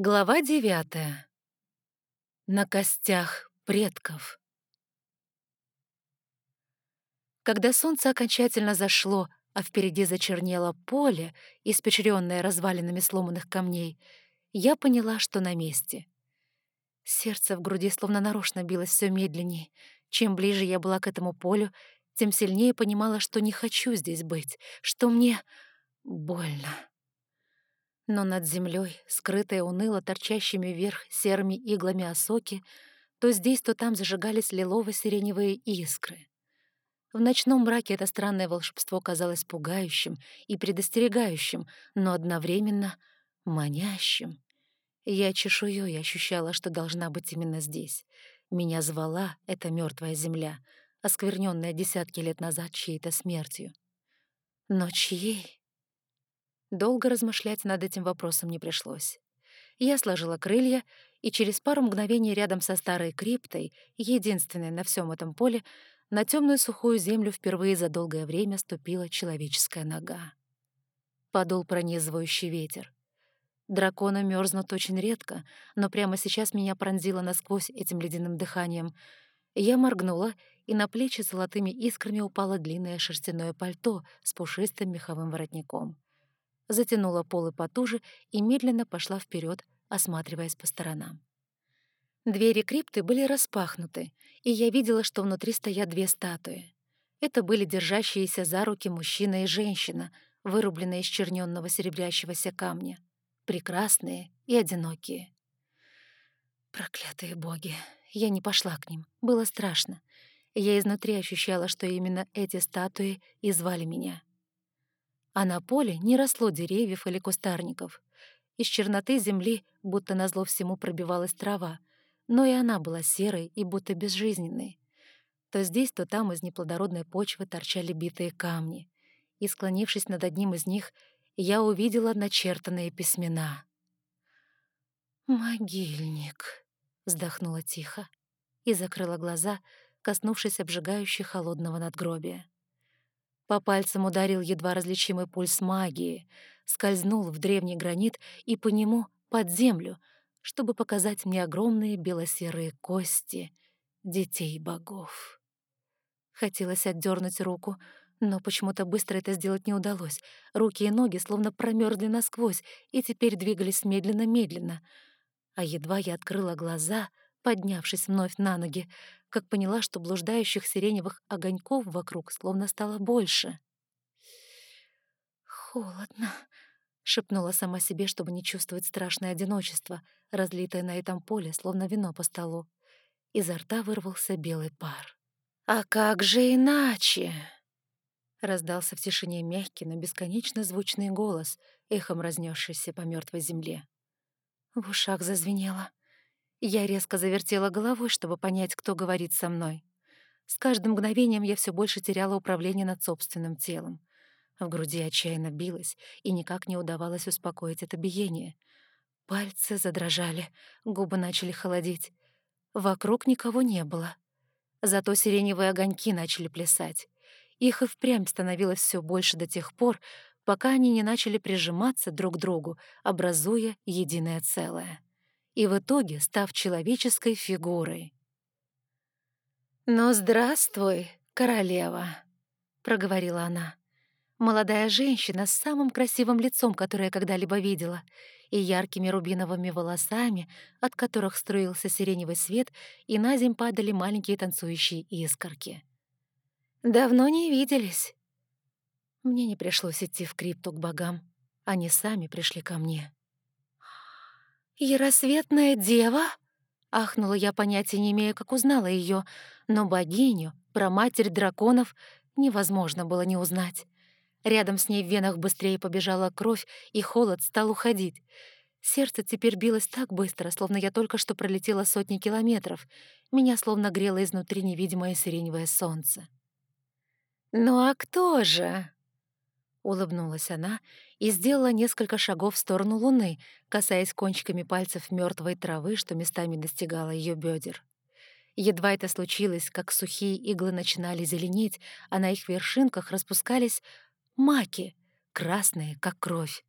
Глава девятая. На костях предков. Когда солнце окончательно зашло, а впереди зачернело поле, испечрённое развалинами сломанных камней, я поняла, что на месте. Сердце в груди словно нарочно билось все медленнее. Чем ближе я была к этому полю, тем сильнее понимала, что не хочу здесь быть, что мне больно. Но над землей, скрытая уныло торчащими вверх серыми иглами осоки, то здесь, то там зажигались лилово-сиреневые искры. В ночном мраке это странное волшебство казалось пугающим и предостерегающим, но одновременно манящим. Я чешуей ощущала, что должна быть именно здесь. Меня звала эта мертвая земля, оскверненная десятки лет назад чьей-то смертью. Но чьей? Долго размышлять над этим вопросом не пришлось. Я сложила крылья, и через пару мгновений рядом со старой криптой, единственной на всем этом поле, на темную сухую землю впервые за долгое время ступила человеческая нога. Подул пронизывающий ветер. Драконы мерзнут очень редко, но прямо сейчас меня пронзило насквозь этим ледяным дыханием. Я моргнула, и на плечи золотыми искрами упало длинное шерстяное пальто с пушистым меховым воротником затянула полы потуже и медленно пошла вперед, осматриваясь по сторонам. Двери крипты были распахнуты, и я видела, что внутри стоят две статуи. Это были держащиеся за руки мужчина и женщина, вырубленные из чернённого серебрящегося камня. Прекрасные и одинокие. Проклятые боги! Я не пошла к ним. Было страшно. Я изнутри ощущала, что именно эти статуи и звали меня а на поле не росло деревьев или кустарников. Из черноты земли, будто назло всему, пробивалась трава, но и она была серой и будто безжизненной. То здесь, то там из неплодородной почвы торчали битые камни, и, склонившись над одним из них, я увидела начертанные письмена. «Могильник», — вздохнула тихо и закрыла глаза, коснувшись обжигающей холодного надгробия. По пальцам ударил едва различимый пульс магии, скользнул в древний гранит и по нему под землю, чтобы показать мне огромные белосерые кости детей богов. Хотелось отдернуть руку, но почему-то быстро это сделать не удалось. Руки и ноги словно промерзли насквозь и теперь двигались медленно-медленно. А едва я открыла глаза, поднявшись вновь на ноги, как поняла, что блуждающих сиреневых огоньков вокруг словно стало больше. «Холодно», — шепнула сама себе, чтобы не чувствовать страшное одиночество, разлитое на этом поле, словно вино по столу. Изо рта вырвался белый пар. «А как же иначе?» Раздался в тишине мягкий, но бесконечно звучный голос, эхом разнесшийся по мертвой земле. В ушах зазвенело. Я резко завертела головой, чтобы понять, кто говорит со мной. С каждым мгновением я все больше теряла управление над собственным телом. В груди отчаянно билось, и никак не удавалось успокоить это биение. Пальцы задрожали, губы начали холодеть. Вокруг никого не было. Зато сиреневые огоньки начали плясать. Их и впрямь становилось все больше до тех пор, пока они не начали прижиматься друг к другу, образуя единое целое и в итоге став человеческой фигурой. «Ну, здравствуй, королева», — проговорила она. Молодая женщина с самым красивым лицом, которое я когда-либо видела, и яркими рубиновыми волосами, от которых струился сиреневый свет, и на земь падали маленькие танцующие искорки. «Давно не виделись». Мне не пришлось идти в крипту к богам. Они сами пришли ко мне. «Яросветная дева?» Ахнула я, понятия не имея, как узнала ее, но богиню, про матерь драконов, невозможно было не узнать. Рядом с ней в венах быстрее побежала кровь, и холод стал уходить. Сердце теперь билось так быстро, словно я только что пролетела сотни километров. Меня словно грело изнутри невидимое сиреневое солнце. «Ну а кто же?» Улыбнулась она и сделала несколько шагов в сторону луны, касаясь кончиками пальцев мертвой травы, что местами достигала ее бедер. Едва это случилось, как сухие иглы начинали зеленеть, а на их вершинках распускались маки, красные, как кровь.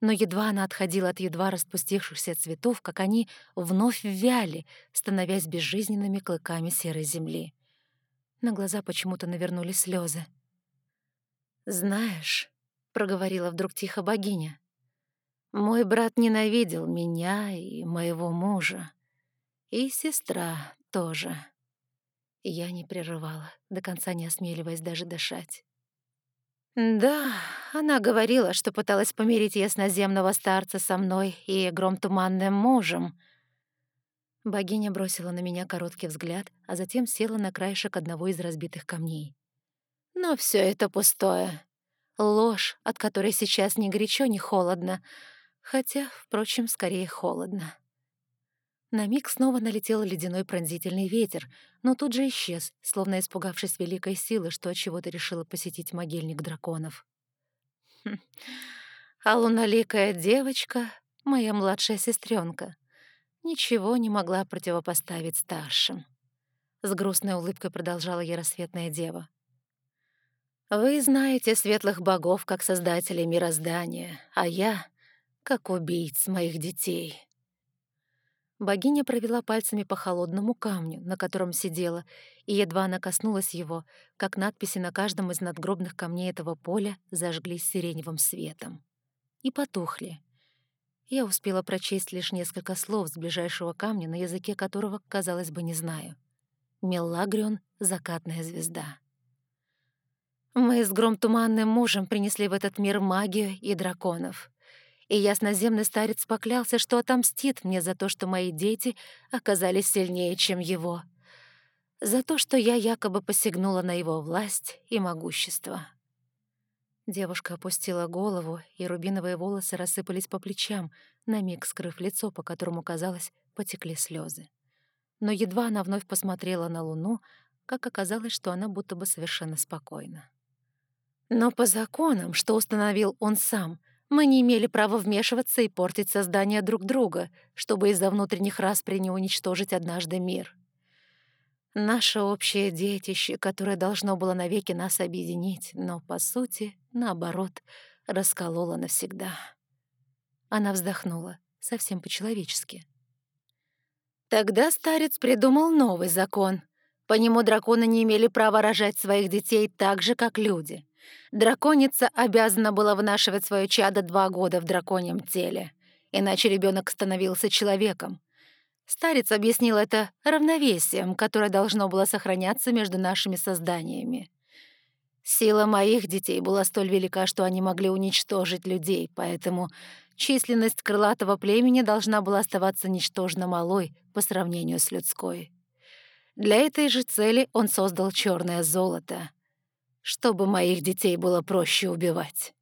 Но едва она отходила от едва распустившихся цветов, как они вновь вяли, становясь безжизненными клыками серой земли. На глаза почему-то навернули слезы. «Знаешь», — проговорила вдруг тихо богиня, «мой брат ненавидел меня и моего мужа, и сестра тоже». Я не прерывала, до конца не осмеливаясь даже дышать. Да, она говорила, что пыталась помирить ясноземного старца со мной и гром туманным мужем. Богиня бросила на меня короткий взгляд, а затем села на краешек одного из разбитых камней. Но все это пустое. Ложь, от которой сейчас ни горячо, ни холодно. Хотя, впрочем, скорее холодно. На миг снова налетел ледяной пронзительный ветер, но тут же исчез, словно испугавшись великой силы, что от чего-то решила посетить могильник драконов. Хм. А луналикая девочка, моя младшая сестренка, ничего не могла противопоставить старшим. С грустной улыбкой продолжала яросветная дева. «Вы знаете светлых богов как создателей мироздания, а я — как убийц моих детей». Богиня провела пальцами по холодному камню, на котором сидела, и едва она коснулась его, как надписи на каждом из надгробных камней этого поля зажглись сиреневым светом. И потухли. Я успела прочесть лишь несколько слов с ближайшего камня, на языке которого, казалось бы, не знаю. «Меллагрион — закатная звезда». Мы с Гром Туманным мужем принесли в этот мир магию и драконов и ясноземный старец поклялся, что отомстит мне за то, что мои дети оказались сильнее, чем его. За то, что я якобы посягнула на его власть и могущество. Девушка опустила голову, и рубиновые волосы рассыпались по плечам, на миг скрыв лицо, по которому, казалось, потекли слезы. Но едва она вновь посмотрела на луну, как оказалось, что она будто бы совершенно спокойна. Но по законам, что установил он сам — мы не имели права вмешиваться и портить создание друг друга, чтобы из-за внутренних распри не уничтожить однажды мир. Наше общее детище, которое должно было навеки нас объединить, но, по сути, наоборот, раскололо навсегда. Она вздохнула, совсем по-человечески. Тогда старец придумал новый закон. По нему драконы не имели права рожать своих детей так же, как люди. Драконица обязана была вынашивать свое чадо два года в драконьем теле, иначе ребенок становился человеком. Старец объяснил это равновесием, которое должно было сохраняться между нашими созданиями. Сила моих детей была столь велика, что они могли уничтожить людей, поэтому численность крылатого племени должна была оставаться ничтожно малой по сравнению с людской. Для этой же цели он создал черное золото — чтобы моих детей было проще убивать.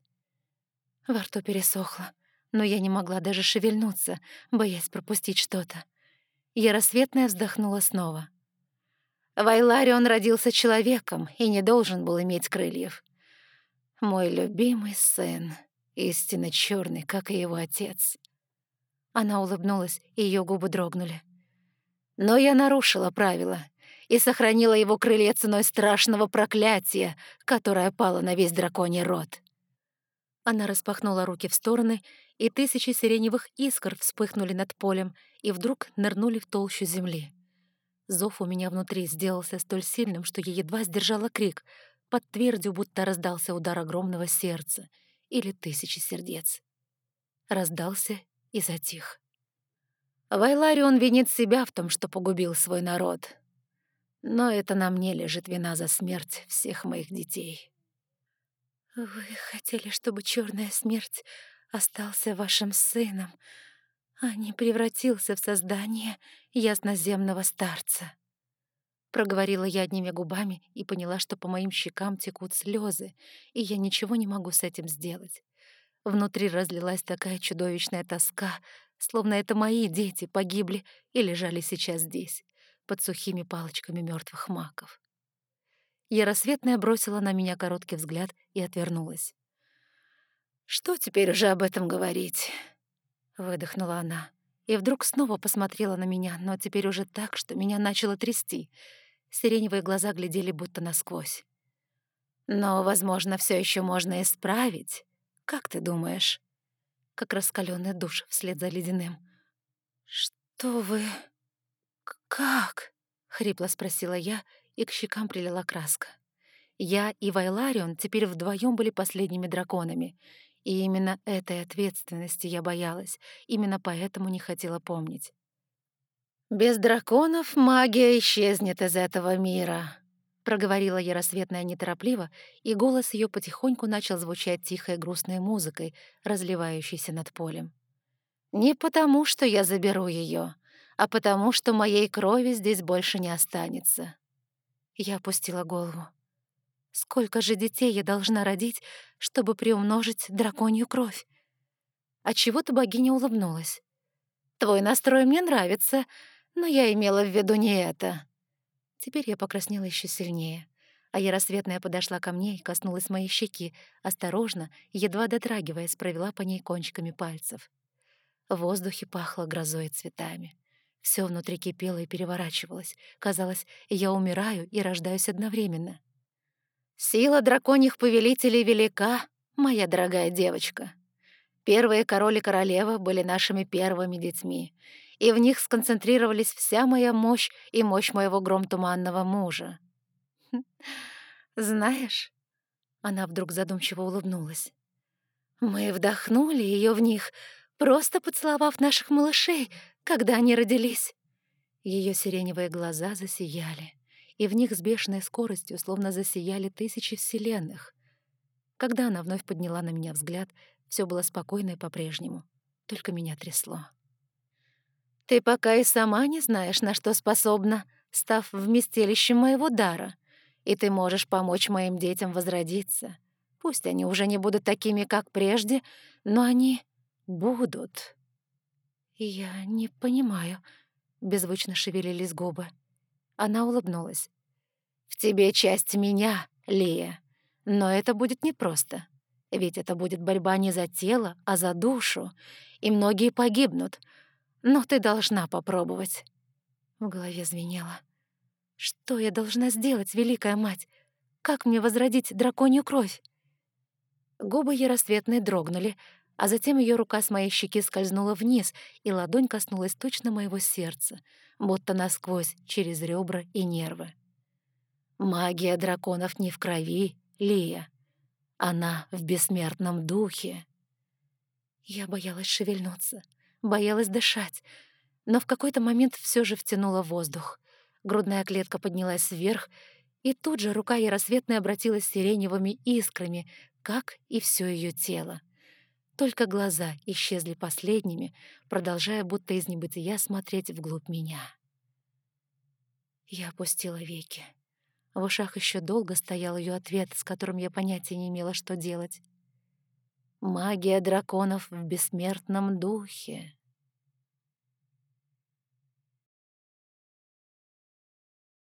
Во рту пересохло, но я не могла даже шевельнуться, боясь пропустить что-то. Яросветная вздохнула снова. В Айларе он родился человеком и не должен был иметь крыльев. Мой любимый сын, истинно черный, как и его отец. Она улыбнулась, и ее губы дрогнули. Но я нарушила правила и сохранила его крылья ценой страшного проклятия, которое пало на весь драконий род. Она распахнула руки в стороны, и тысячи сиреневых искр вспыхнули над полем и вдруг нырнули в толщу земли. Зов у меня внутри сделался столь сильным, что я едва сдержала крик, под твердью будто раздался удар огромного сердца или тысячи сердец. Раздался и затих. Вайларион винит себя в том, что погубил свой народ. Но это на мне лежит вина за смерть всех моих детей. Вы хотели, чтобы черная смерть остался вашим сыном, а не превратился в создание ясноземного старца. Проговорила я одними губами и поняла, что по моим щекам текут слезы, и я ничего не могу с этим сделать. Внутри разлилась такая чудовищная тоска, словно это мои дети погибли и лежали сейчас здесь под сухими палочками мертвых маков. Яросветная бросила на меня короткий взгляд и отвернулась. «Что теперь уже об этом говорить?» — выдохнула она. И вдруг снова посмотрела на меня, но теперь уже так, что меня начало трясти. Сиреневые глаза глядели будто насквозь. «Но, возможно, все еще можно исправить. Как ты думаешь?» как раскаленный душ вслед за ледяным. «Что вы... как?» — хрипло спросила я, и к щекам прилила краска. Я и Вайларион теперь вдвоем были последними драконами, и именно этой ответственности я боялась, именно поэтому не хотела помнить. «Без драконов магия исчезнет из этого мира», — проговорила Яросветная неторопливо, и голос ее потихоньку начал звучать тихой грустной музыкой, разливающейся над полем. «Не потому, что я заберу ее, а потому, что моей крови здесь больше не останется». Я опустила голову. Сколько же детей я должна родить, чтобы приумножить драконью кровь? Отчего-то богиня улыбнулась. «Твой настрой мне нравится, но я имела в виду не это». Теперь я покраснела еще сильнее, а яросветная подошла ко мне и коснулась моей щеки, осторожно, едва дотрагиваясь, провела по ней кончиками пальцев. В воздухе пахло грозой и цветами. Все внутри кипело и переворачивалось. Казалось, я умираю и рождаюсь одновременно. Сила драконьих повелителей велика, моя дорогая девочка. Первые король и королева были нашими первыми детьми, и в них сконцентрировались вся моя мощь и мощь моего громтуманного мужа. Знаешь, она вдруг задумчиво улыбнулась. Мы вдохнули ее в них, просто поцеловав наших малышей, когда они родились. Ее сиреневые глаза засияли и в них с бешеной скоростью словно засияли тысячи вселенных. Когда она вновь подняла на меня взгляд, все было спокойно и по-прежнему, только меня трясло. «Ты пока и сама не знаешь, на что способна, став вместилищем моего дара, и ты можешь помочь моим детям возродиться. Пусть они уже не будут такими, как прежде, но они будут». «Я не понимаю», — беззвучно шевелились губы. Она улыбнулась. «В тебе часть меня, Лия. Но это будет непросто. Ведь это будет борьба не за тело, а за душу. И многие погибнут. Но ты должна попробовать». В голове звенело. «Что я должна сделать, Великая Мать? Как мне возродить драконью кровь?» Губы яросветные дрогнули, а затем ее рука с моей щеки скользнула вниз, и ладонь коснулась точно моего сердца, будто насквозь, через ребра и нервы. Магия драконов не в крови, Лия. Она в бессмертном духе. Я боялась шевельнуться, боялась дышать, но в какой-то момент все же втянула воздух. Грудная клетка поднялась вверх, и тут же рука яросветная обратилась сиреневыми искрами, как и все ее тело. Только глаза исчезли последними, продолжая будто из небытия смотреть вглубь меня. Я опустила веки. В ушах еще долго стоял ее ответ, с которым я понятия не имела, что делать. «Магия драконов в бессмертном духе»,